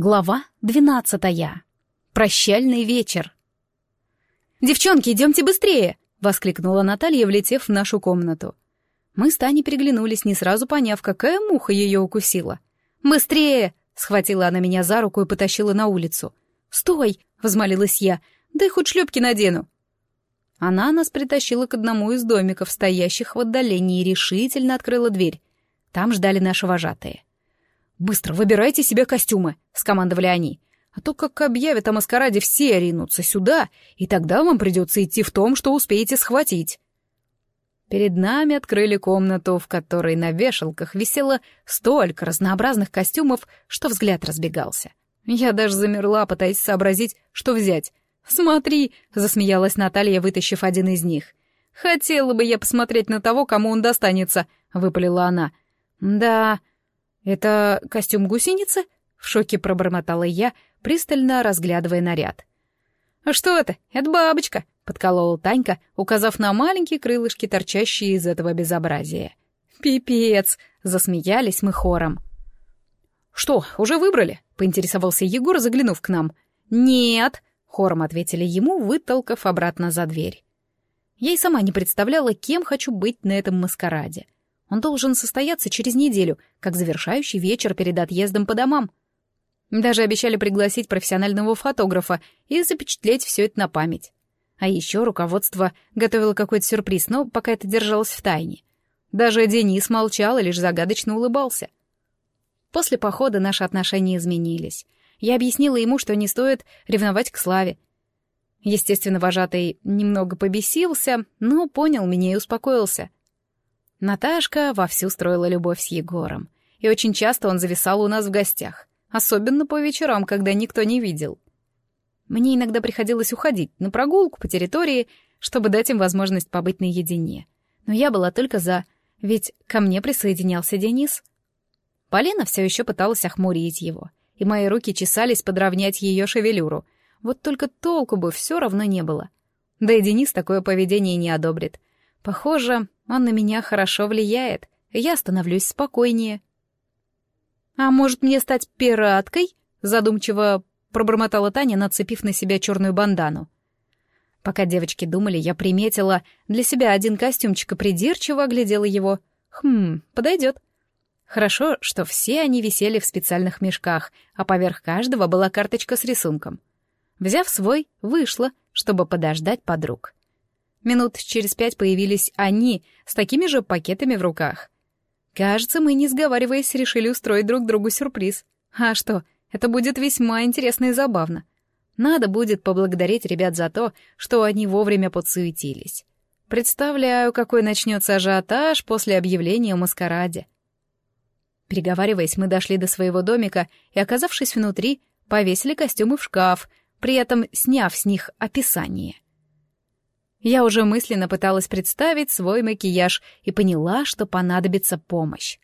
Глава двенадцатая. Прощальный вечер. «Девчонки, идемте быстрее!» — воскликнула Наталья, влетев в нашу комнату. Мы с Таней переглянулись, не сразу поняв, какая муха ее укусила. «Быстрее!» — схватила она меня за руку и потащила на улицу. «Стой!» — возмолилась я. «Дай хоть шлепки надену!» Она нас притащила к одному из домиков, стоящих в отдалении, и решительно открыла дверь. Там ждали наши вожатые. «Быстро выбирайте себе костюмы», — скомандовали они. «А то, как объявят о маскараде, все ринутся сюда, и тогда вам придется идти в том, что успеете схватить». Перед нами открыли комнату, в которой на вешалках висело столько разнообразных костюмов, что взгляд разбегался. Я даже замерла, пытаясь сообразить, что взять. «Смотри!» — засмеялась Наталья, вытащив один из них. «Хотела бы я посмотреть на того, кому он достанется», — выпалила она. «Да, «Это костюм гусеницы?» — в шоке пробормотала я, пристально разглядывая наряд. «А что это? Это бабочка!» — подколола Танька, указав на маленькие крылышки, торчащие из этого безобразия. «Пипец!» — засмеялись мы хором. «Что, уже выбрали?» — поинтересовался Егор, заглянув к нам. «Нет!» — хором ответили ему, вытолкав обратно за дверь. Я и сама не представляла, кем хочу быть на этом маскараде — он должен состояться через неделю, как завершающий вечер перед отъездом по домам. Даже обещали пригласить профессионального фотографа и запечатлеть все это на память. А еще руководство готовило какой-то сюрприз, но пока это держалось в тайне. Даже Денис молчал и лишь загадочно улыбался. После похода наши отношения изменились. Я объяснила ему, что не стоит ревновать к Славе. Естественно, вожатый немного побесился, но понял меня и успокоился — Наташка вовсю строила любовь с Егором, и очень часто он зависал у нас в гостях, особенно по вечерам, когда никто не видел. Мне иногда приходилось уходить на прогулку по территории, чтобы дать им возможность побыть наедине. Но я была только за, ведь ко мне присоединялся Денис. Полина все еще пыталась охмурить его, и мои руки чесались подровнять ее шевелюру. Вот только толку бы все равно не было. Да и Денис такое поведение не одобрит. Похоже, он на меня хорошо влияет, я становлюсь спокойнее. «А может, мне стать пираткой?» — задумчиво пробормотала Таня, нацепив на себя черную бандану. Пока девочки думали, я приметила для себя один костюмчик и придирчиво оглядела его. Хм, подойдет. Хорошо, что все они висели в специальных мешках, а поверх каждого была карточка с рисунком. Взяв свой, вышла, чтобы подождать подруг. Минут через пять появились они с такими же пакетами в руках. Кажется, мы, не сговариваясь, решили устроить друг другу сюрприз. А что, это будет весьма интересно и забавно. Надо будет поблагодарить ребят за то, что они вовремя подсуетились. Представляю, какой начнется ажиотаж после объявления о маскараде. Переговариваясь, мы дошли до своего домика и, оказавшись внутри, повесили костюмы в шкаф, при этом сняв с них описание — я уже мысленно пыталась представить свой макияж и поняла, что понадобится помощь.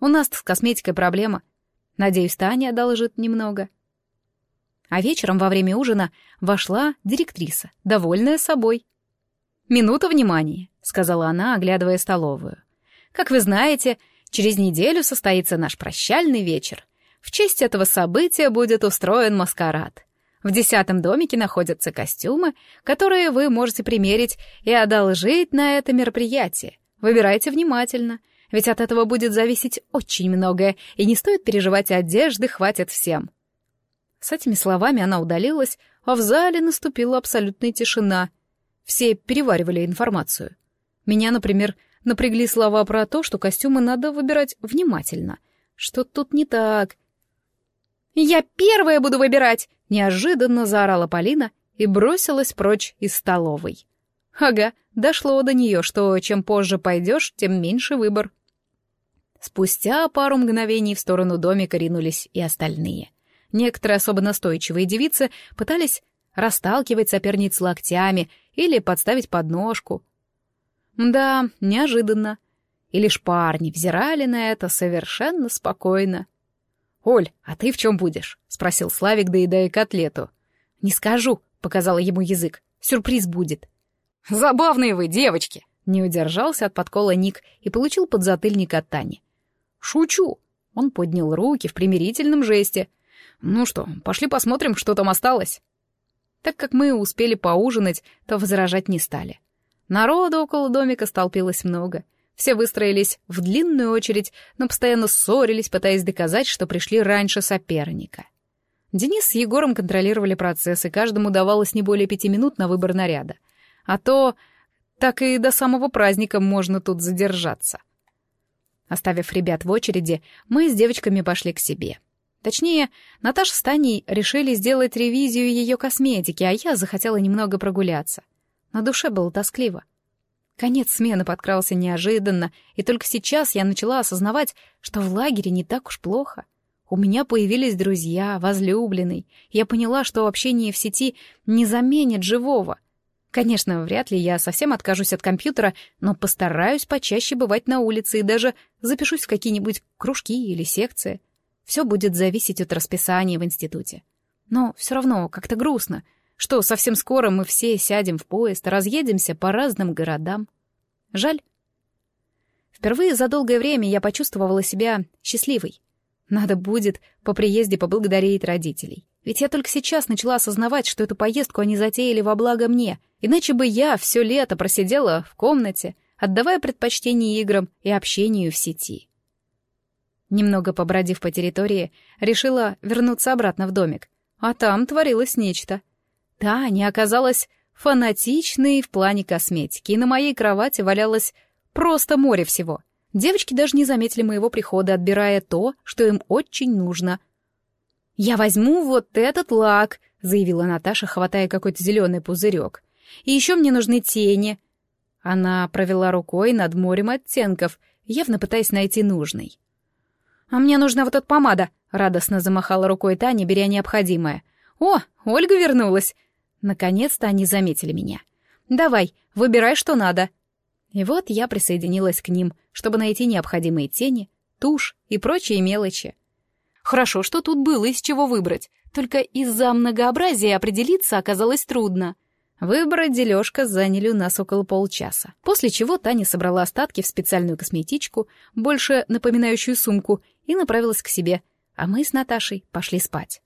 У нас с косметикой проблема. Надеюсь, Таня одолжит немного. А вечером во время ужина вошла директриса, довольная собой. «Минута внимания», — сказала она, оглядывая столовую. «Как вы знаете, через неделю состоится наш прощальный вечер. В честь этого события будет устроен маскарад. В десятом домике находятся костюмы, которые вы можете примерить и одолжить на это мероприятие. Выбирайте внимательно, ведь от этого будет зависеть очень многое, и не стоит переживать, одежды хватит всем. С этими словами она удалилась, а в зале наступила абсолютная тишина. Все переваривали информацию. Меня, например, напрягли слова про то, что костюмы надо выбирать внимательно. Что тут не так? «Я первая буду выбирать!» — неожиданно заорала Полина и бросилась прочь из столовой. Ага, дошло до нее, что чем позже пойдешь, тем меньше выбор. Спустя пару мгновений в сторону домика ринулись и остальные. Некоторые особо настойчивые девицы пытались расталкивать соперниц локтями или подставить подножку. Да, неожиданно. И лишь парни взирали на это совершенно спокойно. «Оль, а ты в чем будешь?» — спросил Славик, доедая котлету. «Не скажу», — показала ему язык. «Сюрприз будет». «Забавные вы, девочки!» — не удержался от подкола Ник и получил подзатыльник от Тани. «Шучу!» — он поднял руки в примирительном жесте. «Ну что, пошли посмотрим, что там осталось». Так как мы успели поужинать, то возражать не стали. Народу около домика столпилось много. Все выстроились в длинную очередь, но постоянно ссорились, пытаясь доказать, что пришли раньше соперника. Денис с Егором контролировали процесс, и каждому давалось не более пяти минут на выбор наряда. А то так и до самого праздника можно тут задержаться. Оставив ребят в очереди, мы с девочками пошли к себе. Точнее, Наташа с Таней решили сделать ревизию ее косметики, а я захотела немного прогуляться. На душе было тоскливо. Конец смены подкрался неожиданно, и только сейчас я начала осознавать, что в лагере не так уж плохо. У меня появились друзья, возлюбленный. Я поняла, что общение в сети не заменит живого. Конечно, вряд ли я совсем откажусь от компьютера, но постараюсь почаще бывать на улице и даже запишусь в какие-нибудь кружки или секции. Все будет зависеть от расписания в институте. Но все равно как-то грустно, что совсем скоро мы все сядем в поезд, разъедемся по разным городам. Жаль. Впервые за долгое время я почувствовала себя счастливой. Надо будет по приезде поблагодарить родителей. Ведь я только сейчас начала осознавать, что эту поездку они затеяли во благо мне, иначе бы я все лето просидела в комнате, отдавая предпочтение играм и общению в сети. Немного побродив по территории, решила вернуться обратно в домик. А там творилось нечто. Таня оказалась фанатичной в плане косметики, и на моей кровати валялось просто море всего. Девочки даже не заметили моего прихода, отбирая то, что им очень нужно, «Я возьму вот этот лак», — заявила Наташа, хватая какой-то зеленый пузырек. «И еще мне нужны тени». Она провела рукой над морем оттенков, явно пытаясь найти нужный. «А мне нужна вот эта помада», — радостно замахала рукой Таня, беря необходимое. «О, Ольга вернулась!» Наконец-то они заметили меня. «Давай, выбирай, что надо». И вот я присоединилась к ним, чтобы найти необходимые тени, тушь и прочие мелочи. Хорошо, что тут было из чего выбрать, только из-за многообразия определиться оказалось трудно. Выбор дележка заняли у нас около полчаса, после чего Таня собрала остатки в специальную косметичку, больше напоминающую сумку, и направилась к себе, а мы с Наташей пошли спать.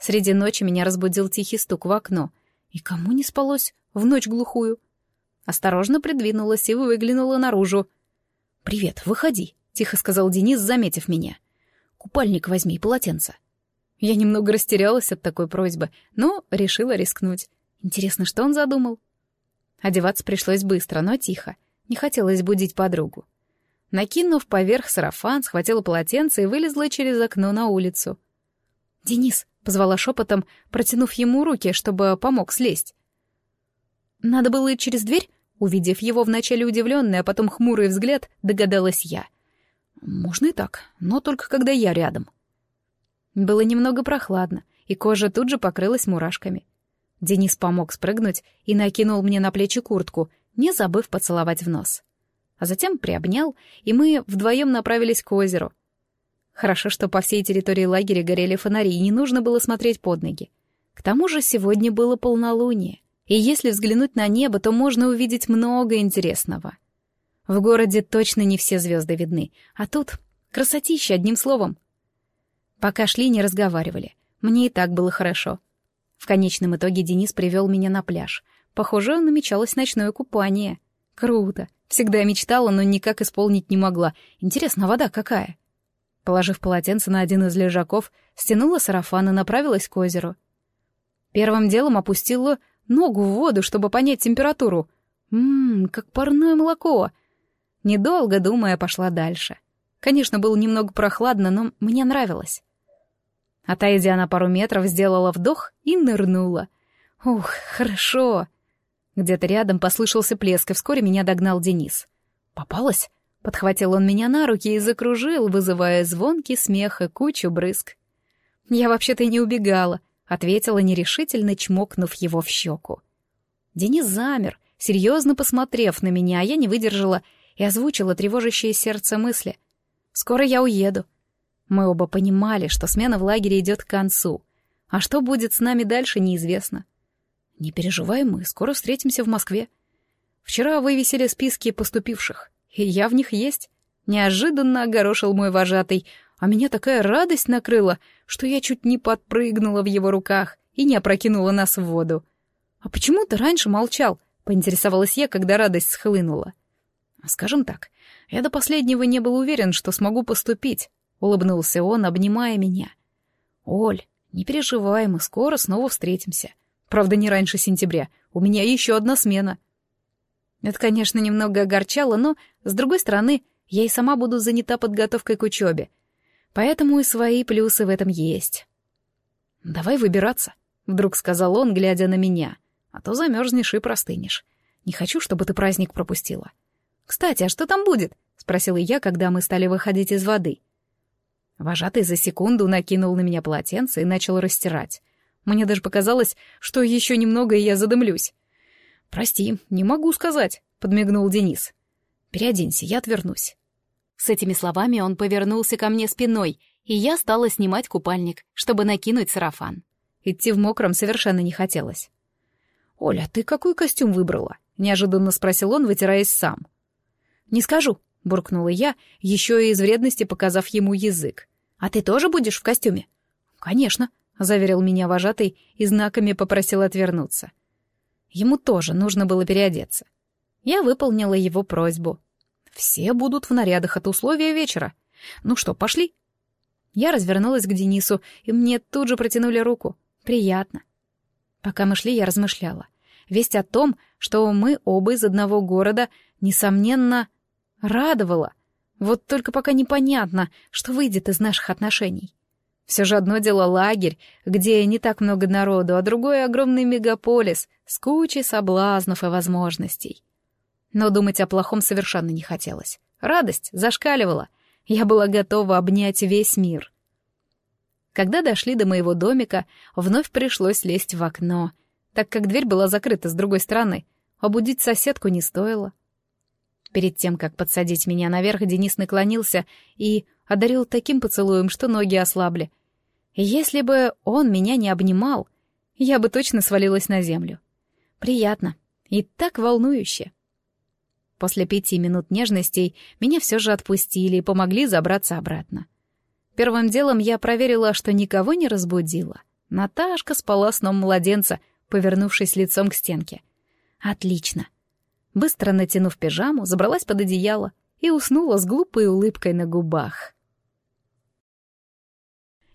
Среди ночи меня разбудил тихий стук в окно. И кому не спалось в ночь глухую? Осторожно придвинулась и выглянула наружу. «Привет, выходи», — тихо сказал Денис, заметив меня. — Купальник возьми и полотенце. Я немного растерялась от такой просьбы, но решила рискнуть. Интересно, что он задумал? Одеваться пришлось быстро, но тихо. Не хотелось будить подругу. Накинув поверх сарафан, схватила полотенце и вылезла через окно на улицу. «Денис», — позвала шепотом, протянув ему руки, чтобы помог слезть. «Надо было через дверь?» Увидев его вначале удивленный, а потом хмурый взгляд, догадалась я — можно и так, но только когда я рядом. Было немного прохладно, и кожа тут же покрылась мурашками. Денис помог спрыгнуть и накинул мне на плечи куртку, не забыв поцеловать в нос. А затем приобнял, и мы вдвоем направились к озеру. Хорошо, что по всей территории лагеря горели фонари, и не нужно было смотреть под ноги. К тому же сегодня было полнолуние, и если взглянуть на небо, то можно увидеть много интересного — в городе точно не все звезды видны, а тут красотища, одним словом. Пока шли, не разговаривали. Мне и так было хорошо. В конечном итоге Денис привел меня на пляж. Похоже, намечалось ночное купание. Круто. Всегда мечтала, но никак исполнить не могла. Интересно, вода какая? Положив полотенце на один из лежаков, стянула сарафан и направилась к озеру. Первым делом опустила ногу в воду, чтобы понять температуру. Ммм, как парное молоко. Недолго думая, пошла дальше. Конечно, было немного прохладно, но мне нравилось. Отойдя на пару метров, сделала вдох и нырнула. Ух, хорошо. Где-то рядом послышался плеск, и вскоре меня догнал Денис. «Попалась?» Подхватил он меня на руки и закружил, вызывая звонкий смех и кучу брызг. «Я вообще-то и не убегала», — ответила нерешительно, чмокнув его в щеку. Денис замер, серьезно посмотрев на меня, а я не выдержала и озвучила тревожащее сердце мысли. «Скоро я уеду». Мы оба понимали, что смена в лагере идет к концу, а что будет с нами дальше, неизвестно. «Не переживай, мы скоро встретимся в Москве. Вчера вывесили списки поступивших, и я в них есть». Неожиданно огорошил мой вожатый. а меня такая радость накрыла, что я чуть не подпрыгнула в его руках и не опрокинула нас в воду. «А почему ты раньше молчал?» — поинтересовалась я, когда радость схлынула. «Скажем так, я до последнего не был уверен, что смогу поступить», — улыбнулся он, обнимая меня. «Оль, не переживай, мы скоро снова встретимся. Правда, не раньше сентября. У меня еще одна смена». Это, конечно, немного огорчало, но, с другой стороны, я и сама буду занята подготовкой к учебе. Поэтому и свои плюсы в этом есть. «Давай выбираться», — вдруг сказал он, глядя на меня. «А то замерзнешь и простынешь. Не хочу, чтобы ты праздник пропустила». «Кстати, а что там будет?» — спросила я, когда мы стали выходить из воды. Вожатый за секунду накинул на меня полотенце и начал растирать. Мне даже показалось, что еще немного, и я задымлюсь. «Прости, не могу сказать», — подмигнул Денис. «Переоденься, я отвернусь». С этими словами он повернулся ко мне спиной, и я стала снимать купальник, чтобы накинуть сарафан. Идти в мокром совершенно не хотелось. «Оля, ты какой костюм выбрала?» — неожиданно спросил он, вытираясь сам. «Не скажу», — буркнула я, еще и из вредности показав ему язык. «А ты тоже будешь в костюме?» «Конечно», — заверил меня вожатый и знаками попросил отвернуться. Ему тоже нужно было переодеться. Я выполнила его просьбу. Все будут в нарядах, от условия вечера. Ну что, пошли?» Я развернулась к Денису, и мне тут же протянули руку. Приятно. Пока мы шли, я размышляла. Весть о том, что мы оба из одного города, несомненно, радовала. Вот только пока непонятно, что выйдет из наших отношений. Все же одно дело лагерь, где не так много народу, а другое — огромный мегаполис с кучей соблазнов и возможностей. Но думать о плохом совершенно не хотелось. Радость зашкаливала. Я была готова обнять весь мир. Когда дошли до моего домика, вновь пришлось лезть в окно, так как дверь была закрыта с другой стороны. Обудить соседку не стоило. Перед тем, как подсадить меня наверх, Денис наклонился и одарил таким поцелуем, что ноги ослабли. Если бы он меня не обнимал, я бы точно свалилась на землю. Приятно и так волнующе. После пяти минут нежностей меня все же отпустили и помогли забраться обратно. Первым делом я проверила, что никого не разбудила. Наташка спала сном младенца, повернувшись лицом к стенке. Отлично. Быстро натянув пижаму, забралась под одеяло и уснула с глупой улыбкой на губах.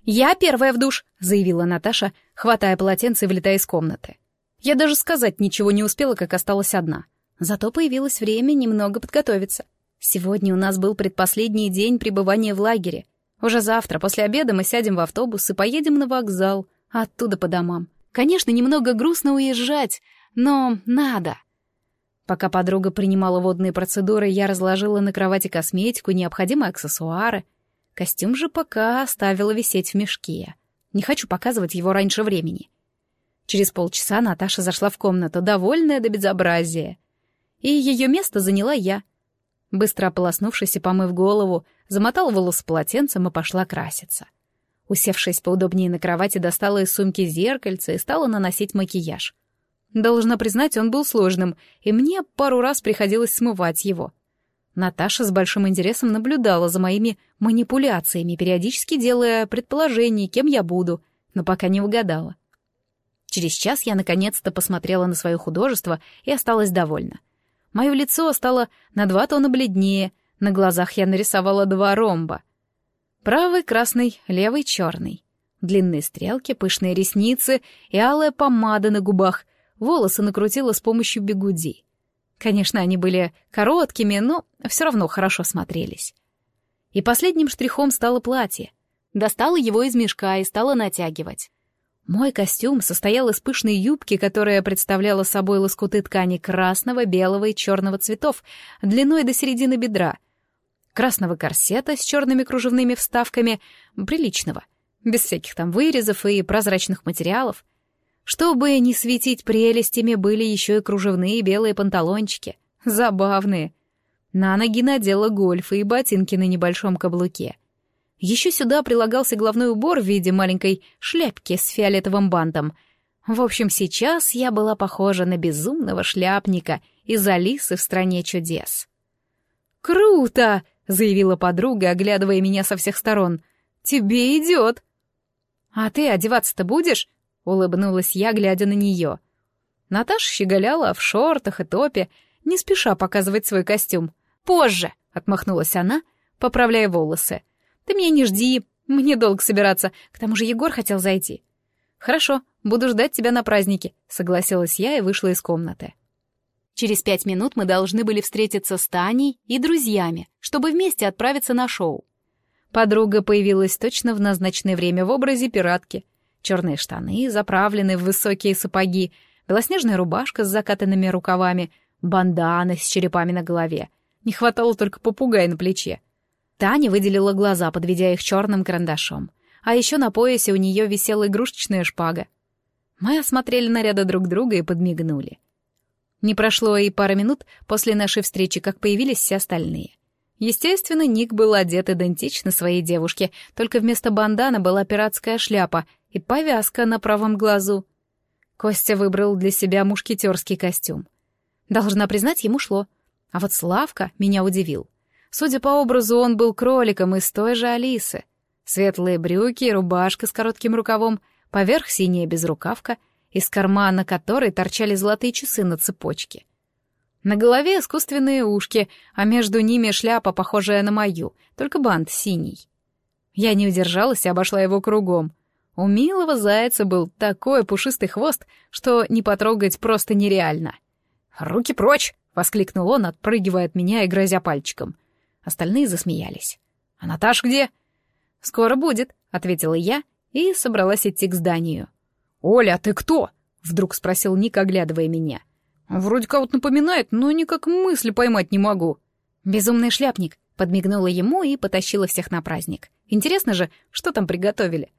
«Я первая в душ», — заявила Наташа, хватая полотенце и влетая из комнаты. Я даже сказать ничего не успела, как осталась одна — Зато появилось время немного подготовиться. Сегодня у нас был предпоследний день пребывания в лагере. Уже завтра, после обеда, мы сядем в автобус и поедем на вокзал, оттуда по домам. Конечно, немного грустно уезжать, но надо. Пока подруга принимала водные процедуры, я разложила на кровати косметику, необходимые аксессуары. Костюм же пока оставила висеть в мешке. Не хочу показывать его раньше времени. Через полчаса Наташа зашла в комнату, довольная до безобразия и ее место заняла я. Быстро ополоснувшись и помыв голову, замотала волосы полотенцем и пошла краситься. Усевшись поудобнее на кровати, достала из сумки зеркальце и стала наносить макияж. Должна признать, он был сложным, и мне пару раз приходилось смывать его. Наташа с большим интересом наблюдала за моими манипуляциями, периодически делая предположения, кем я буду, но пока не угадала. Через час я наконец-то посмотрела на свое художество и осталась довольна. Мое лицо стало на два тона бледнее, на глазах я нарисовала два ромба. Правый красный, левый черный. Длинные стрелки, пышные ресницы и алая помада на губах. Волосы накрутила с помощью бегуди. Конечно, они были короткими, но все равно хорошо смотрелись. И последним штрихом стало платье. Достала его из мешка и стала натягивать. Мой костюм состоял из пышной юбки, которая представляла собой лоскуты ткани красного, белого и черного цветов, длиной до середины бедра, красного корсета с черными кружевными вставками, приличного, без всяких там вырезов и прозрачных материалов. Чтобы не светить прелестями, были еще и кружевные белые панталончики, забавные. На ноги надела гольфы и ботинки на небольшом каблуке — еще сюда прилагался головной убор в виде маленькой шляпки с фиолетовым бантом. В общем, сейчас я была похожа на безумного шляпника из Алисы в «Стране чудес». «Круто!» — заявила подруга, оглядывая меня со всех сторон. тебе идет!» «А ты одеваться-то будешь?» — улыбнулась я, глядя на нее. Наташа щеголяла в шортах и топе, не спеша показывать свой костюм. «Позже!» — отмахнулась она, поправляя волосы. «Ты меня не жди, мне долго собираться, к тому же Егор хотел зайти». «Хорошо, буду ждать тебя на празднике», — согласилась я и вышла из комнаты. Через пять минут мы должны были встретиться с Таней и друзьями, чтобы вместе отправиться на шоу. Подруга появилась точно в назначенное время в образе пиратки. Черные штаны, заправленные в высокие сапоги, белоснежная рубашка с закатанными рукавами, бандана с черепами на голове. Не хватало только попугая на плече. Таня выделила глаза, подведя их черным карандашом. А еще на поясе у нее висела игрушечная шпага. Мы осмотрели наряды друг друга и подмигнули. Не прошло и пары минут после нашей встречи, как появились все остальные. Естественно, Ник был одет идентично своей девушке, только вместо бандана была пиратская шляпа и повязка на правом глазу. Костя выбрал для себя мушкетерский костюм. Должна признать, ему шло. А вот Славка меня удивил. Судя по образу, он был кроликом из той же Алисы. Светлые брюки, рубашка с коротким рукавом, поверх синяя безрукавка, из кармана которой торчали золотые часы на цепочке. На голове искусственные ушки, а между ними шляпа, похожая на мою, только бант синий. Я не удержалась и обошла его кругом. У милого зайца был такой пушистый хвост, что не потрогать просто нереально. «Руки прочь!» — воскликнул он, отпрыгивая от меня и грозя пальчиком. Остальные засмеялись. «А Наташ где?» «Скоро будет», — ответила я и собралась идти к зданию. «Оля, а ты кто?» — вдруг спросил Ник, оглядывая меня. «Вроде кого-то напоминает, но никак мысли поймать не могу». «Безумный шляпник», — подмигнула ему и потащила всех на праздник. «Интересно же, что там приготовили?»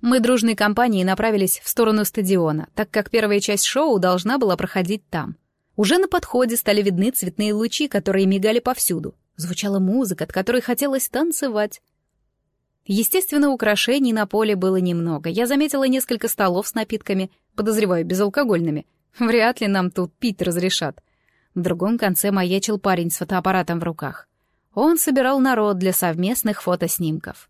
Мы дружной компанией направились в сторону стадиона, так как первая часть шоу должна была проходить там. Уже на подходе стали видны цветные лучи, которые мигали повсюду. Звучала музыка, от которой хотелось танцевать. Естественно, украшений на поле было немного. Я заметила несколько столов с напитками, подозреваю, безалкогольными. Вряд ли нам тут пить разрешат. В другом конце маячил парень с фотоаппаратом в руках. Он собирал народ для совместных фотоснимков.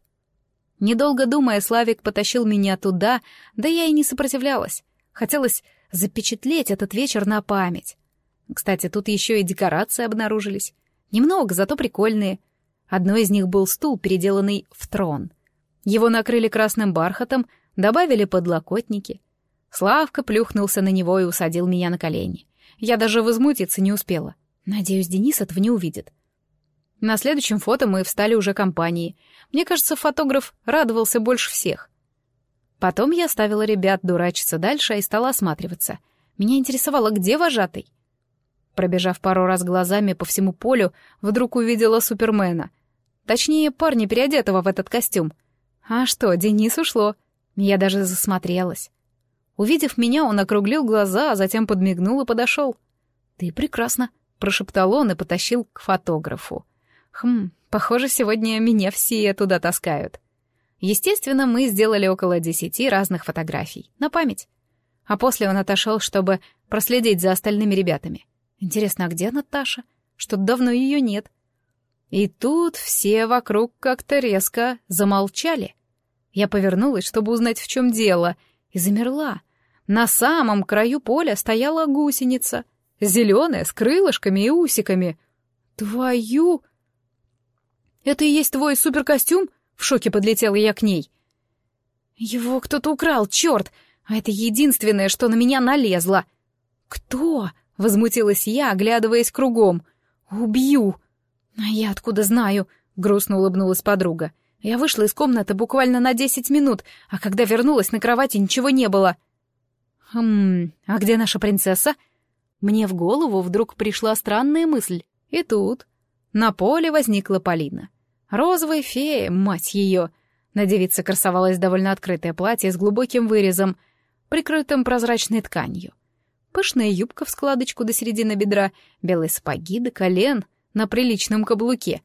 Недолго думая, Славик потащил меня туда, да я и не сопротивлялась. Хотелось запечатлеть этот вечер на память. Кстати, тут еще и декорации обнаружились. Немного, зато прикольные. Одно из них был стул, переделанный в трон. Его накрыли красным бархатом, добавили подлокотники. Славка плюхнулся на него и усадил меня на колени. Я даже возмутиться не успела. Надеюсь, Денис этого не увидит. На следующем фото мы встали уже компанией. Мне кажется, фотограф радовался больше всех. Потом я оставила ребят дурачиться дальше и стала осматриваться. Меня интересовало, где вожатый. Пробежав пару раз глазами по всему полю, вдруг увидела Супермена. Точнее, парня, переодетого в этот костюм. А что, Денис ушло. Я даже засмотрелась. Увидев меня, он округлил глаза, а затем подмигнул и подошел. «Ты прекрасно», — прошептал он и потащил к фотографу. «Хм, похоже, сегодня меня все туда таскают». Естественно, мы сделали около десяти разных фотографий, на память. А после он отошел, чтобы проследить за остальными ребятами. Интересно, а где Наташа? Что-то давно ее нет. И тут все вокруг как-то резко замолчали. Я повернулась, чтобы узнать, в чем дело, и замерла. На самом краю поля стояла гусеница, зеленая, с крылышками и усиками. «Твою...» «Это и есть твой суперкостюм?» В шоке подлетела я к ней. «Его кто-то украл, черт! А это единственное, что на меня налезло!» «Кто?» Возмутилась я, оглядываясь кругом. «Убью!» «А я откуда знаю?» — грустно улыбнулась подруга. Я вышла из комнаты буквально на десять минут, а когда вернулась, на кровати ничего не было. «Хм, а где наша принцесса?» Мне в голову вдруг пришла странная мысль. И тут на поле возникла Полина. Розовая фея, мать ее. На девице красовалось довольно открытое платье с глубоким вырезом, прикрытым прозрачной тканью. Пышная юбка в складочку до середины бедра, белые сапоги до колен на приличном каблуке.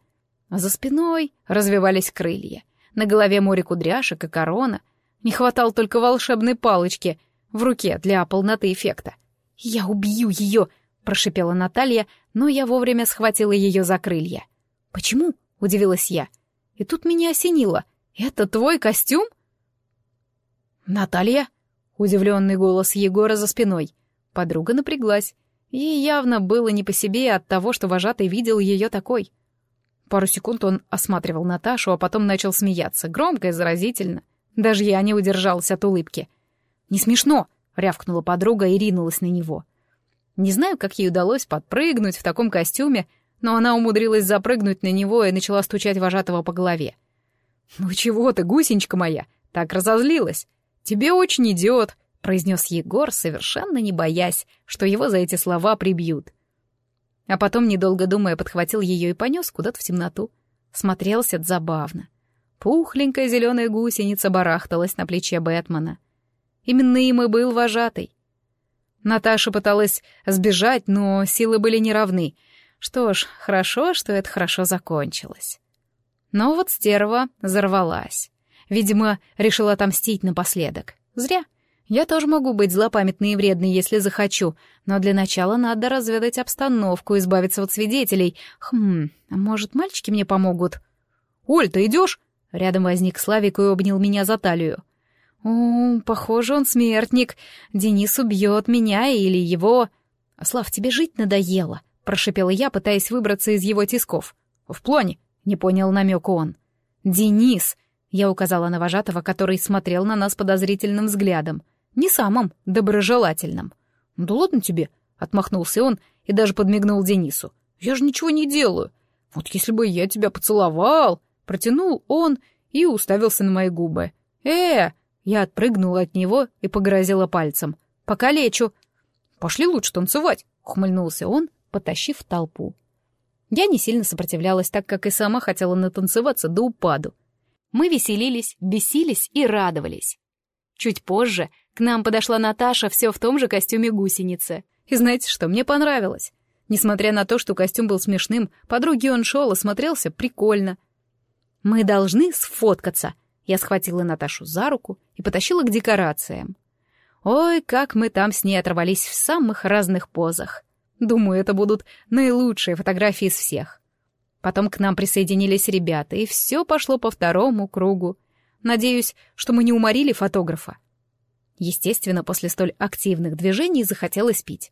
А за спиной развивались крылья. На голове море кудряшек и корона. Не хватало только волшебной палочки в руке для полноты эффекта. «Я убью ее!» — прошипела Наталья, но я вовремя схватила ее за крылья. «Почему?» — удивилась я. И тут меня осенило. Это твой костюм?» «Наталья?» — удивленный голос Егора за спиной. Подруга напряглась. Ей явно было не по себе от того, что вожатый видел ее такой. Пару секунд он осматривал Наташу, а потом начал смеяться, громко и заразительно. Даже я не удержалась от улыбки. «Не смешно!» — рявкнула подруга и ринулась на него. Не знаю, как ей удалось подпрыгнуть в таком костюме, но она умудрилась запрыгнуть на него и начала стучать вожатого по голове. «Ну чего ты, гусеничка моя, так разозлилась? Тебе очень идет», — произнес Егор, совершенно не боясь, что его за эти слова прибьют. А потом, недолго думая, подхватил ее и понес куда-то в темноту. Смотрелся забавно. Пухленькая зеленая гусеница барахталась на плече Бэтмена. Именно им и был вожатый. Наташа пыталась сбежать, но силы были неравны. Что ж, хорошо, что это хорошо закончилось. Но вот стерва взорвалась. Видимо, решила отомстить напоследок. Зря. Я тоже могу быть злопамятной и вредной, если захочу, но для начала надо разведать обстановку, избавиться от свидетелей. Хм, а может, мальчики мне помогут? «Оль, ты идешь?» Рядом возник Славик и обнял меня за талию. «О, похоже, он смертник. Денис убьет меня или его...» «Слав, тебе жить надоело», — прошипела я, пытаясь выбраться из его тисков. «В плане?» — не понял намека он. «Денис!» — я указала на вожатого, который смотрел на нас подозрительным взглядом. Не самым доброжелательным. «Да ладно тебе», — отмахнулся он и даже подмигнул Денису. «Я же ничего не делаю. Вот если бы я тебя поцеловал...» Протянул он и уставился на мои губы. «Э, я отпрыгнула от него и погрозила пальцем. «Покалечу!» «Пошли лучше танцевать!» — ухмыльнулся он, потащив толпу. Я не сильно сопротивлялась, так как и сама хотела натанцеваться до упаду. Мы веселились, бесились и радовались. Чуть позже к нам подошла Наташа все в том же костюме гусеницы. И знаете что, мне понравилось. Несмотря на то, что костюм был смешным, подруги он шел и смотрелся прикольно. «Мы должны сфоткаться», я схватила Наташу за руку и потащила к декорациям. Ой, как мы там с ней оторвались в самых разных позах. Думаю, это будут наилучшие фотографии из всех. Потом к нам присоединились ребята, и все пошло по второму кругу. Надеюсь, что мы не уморили фотографа. Естественно, после столь активных движений захотелось пить.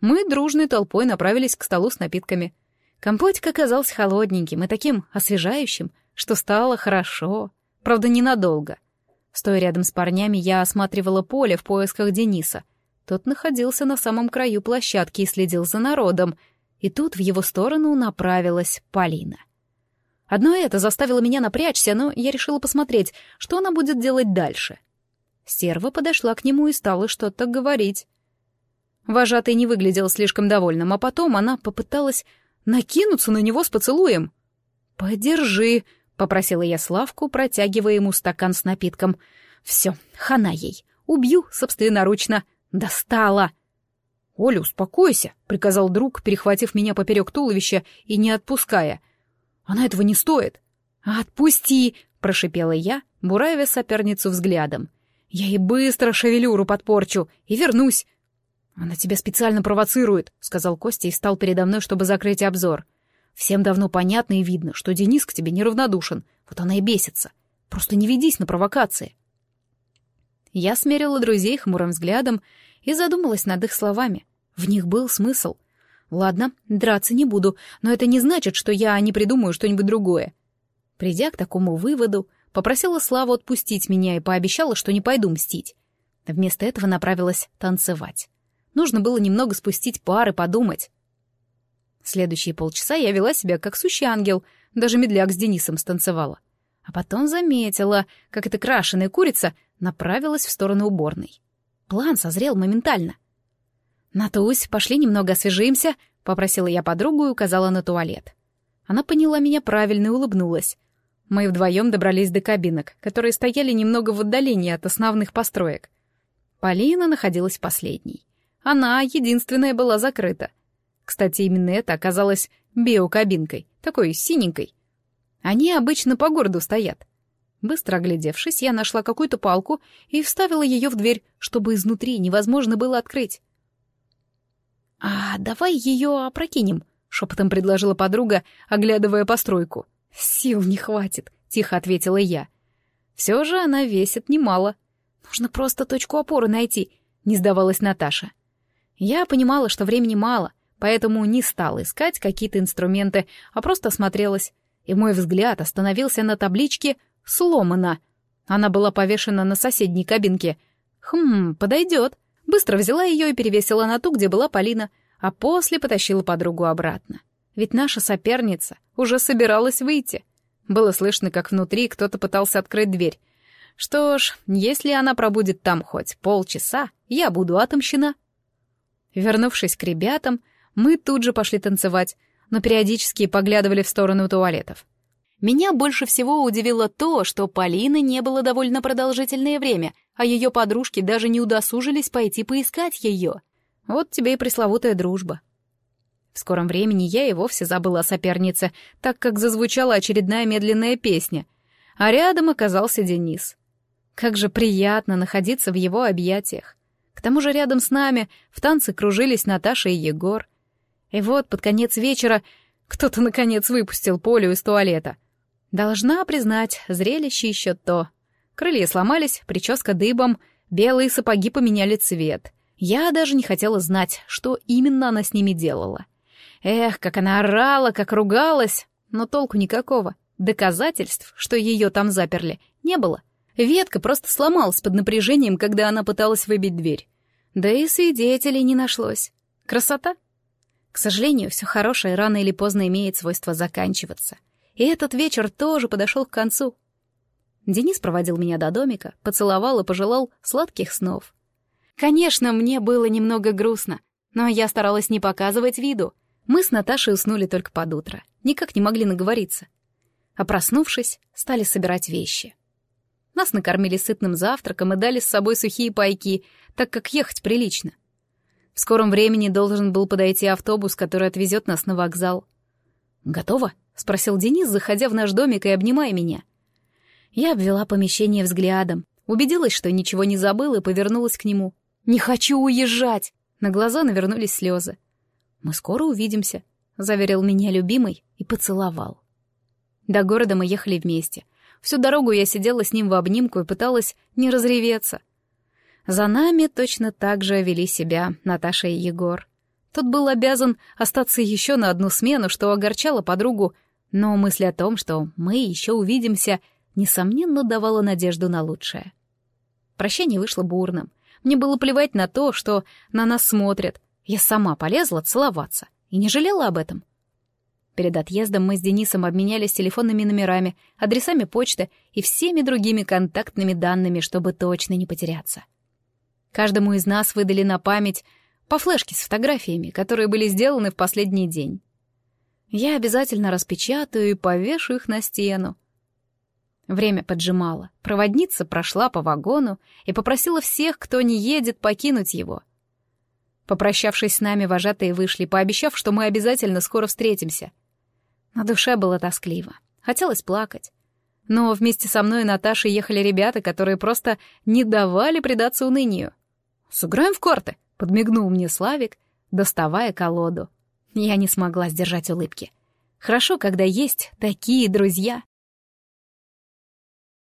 Мы дружной толпой направились к столу с напитками. Компотик оказался холодненьким и таким освежающим, что стало хорошо. Правда, ненадолго. Стоя рядом с парнями, я осматривала поле в поисках Дениса. Тот находился на самом краю площадки и следил за народом, и тут в его сторону направилась Полина. Одно это заставило меня напрячься, но я решила посмотреть, что она будет делать дальше. Стерва подошла к нему и стала что-то говорить. Вожатый не выглядел слишком довольным, а потом она попыталась накинуться на него с поцелуем. «Подержи», — попросила я Славку, протягивая ему стакан с напитком. «Все, хана ей. Убью собственноручно. Достала!» «Оля, успокойся», — приказал друг, перехватив меня поперек туловища и не отпуская. «Она этого не стоит». «Отпусти!» — прошипела я, буравя соперницу взглядом. «Я ей быстро шевелюру подпорчу и вернусь». «Она тебя специально провоцирует», — сказал Костя и встал передо мной, чтобы закрыть обзор. Всем давно понятно и видно, что Денис к тебе неравнодушен. Вот она и бесится. Просто не ведись на провокации. Я смерила друзей хмурым взглядом и задумалась над их словами. В них был смысл. Ладно, драться не буду, но это не значит, что я не придумаю что-нибудь другое. Придя к такому выводу, попросила Славу отпустить меня и пообещала, что не пойду мстить. Вместо этого направилась танцевать. Нужно было немного спустить пар и подумать. Следующие полчаса я вела себя как сущий ангел, даже медляк с Денисом станцевала. А потом заметила, как эта крашеная курица направилась в сторону уборной. План созрел моментально. «Натусь, пошли немного освежимся», — попросила я подругу и указала на туалет. Она поняла меня правильно и улыбнулась. Мы вдвоем добрались до кабинок, которые стояли немного в отдалении от основных построек. Полина находилась последней. Она единственная была закрыта — кстати, именно это оказалось биокабинкой, такой синенькой. Они обычно по городу стоят. Быстро оглядевшись, я нашла какую-то палку и вставила ее в дверь, чтобы изнутри невозможно было открыть. «А давай ее опрокинем», — шепотом предложила подруга, оглядывая постройку. «Сил не хватит», — тихо ответила я. Все же она весит немало. Нужно просто точку опоры найти, не сдавалась Наташа. Я понимала, что времени мало, поэтому не стала искать какие-то инструменты, а просто осмотрелась. И мой взгляд остановился на табличке «Сломана». Она была повешена на соседней кабинке. Хм, подойдет. Быстро взяла ее и перевесила на ту, где была Полина, а после потащила подругу обратно. Ведь наша соперница уже собиралась выйти. Было слышно, как внутри кто-то пытался открыть дверь. Что ж, если она пробудет там хоть полчаса, я буду отомщена. Вернувшись к ребятам, мы тут же пошли танцевать, но периодически поглядывали в сторону туалетов. Меня больше всего удивило то, что Полины не было довольно продолжительное время, а ее подружки даже не удосужились пойти поискать ее. Вот тебе и пресловутая дружба. В скором времени я и вовсе забыла о сопернице, так как зазвучала очередная медленная песня, а рядом оказался Денис. Как же приятно находиться в его объятиях. К тому же рядом с нами в танце кружились Наташа и Егор. И вот под конец вечера кто-то, наконец, выпустил Полю из туалета. Должна признать, зрелище еще то. Крылья сломались, прическа дыбом, белые сапоги поменяли цвет. Я даже не хотела знать, что именно она с ними делала. Эх, как она орала, как ругалась, но толку никакого. Доказательств, что ее там заперли, не было. Ветка просто сломалась под напряжением, когда она пыталась выбить дверь. Да и свидетелей не нашлось. Красота? К сожалению, все хорошее рано или поздно имеет свойство заканчиваться. И этот вечер тоже подошел к концу. Денис проводил меня до домика, поцеловал и пожелал сладких снов. Конечно, мне было немного грустно, но я старалась не показывать виду. Мы с Наташей уснули только под утро, никак не могли наговориться. А проснувшись, стали собирать вещи. Нас накормили сытным завтраком и дали с собой сухие пайки, так как ехать прилично. В скором времени должен был подойти автобус, который отвезет нас на вокзал. «Готово?» — спросил Денис, заходя в наш домик и обнимая меня. Я обвела помещение взглядом, убедилась, что ничего не забыла, и повернулась к нему. «Не хочу уезжать!» На глаза навернулись слезы. «Мы скоро увидимся», — заверил меня любимый и поцеловал. До города мы ехали вместе — Всю дорогу я сидела с ним в обнимку и пыталась не разреветься. За нами точно так же вели себя Наташа и Егор. Тот был обязан остаться еще на одну смену, что огорчало подругу, но мысль о том, что мы еще увидимся, несомненно давала надежду на лучшее. Прощание вышло бурным. Мне было плевать на то, что на нас смотрят. Я сама полезла целоваться и не жалела об этом. Перед отъездом мы с Денисом обменялись телефонными номерами, адресами почты и всеми другими контактными данными, чтобы точно не потеряться. Каждому из нас выдали на память по флешке с фотографиями, которые были сделаны в последний день. Я обязательно распечатаю и повешу их на стену. Время поджимало. Проводница прошла по вагону и попросила всех, кто не едет, покинуть его. Попрощавшись с нами, вожатые вышли, пообещав, что мы обязательно скоро встретимся — на душе было тоскливо. Хотелось плакать. Но вместе со мной и Наташей ехали ребята, которые просто не давали предаться унынию. «Сыграем в карты», — подмигнул мне Славик, доставая колоду. Я не смогла сдержать улыбки. Хорошо, когда есть такие друзья.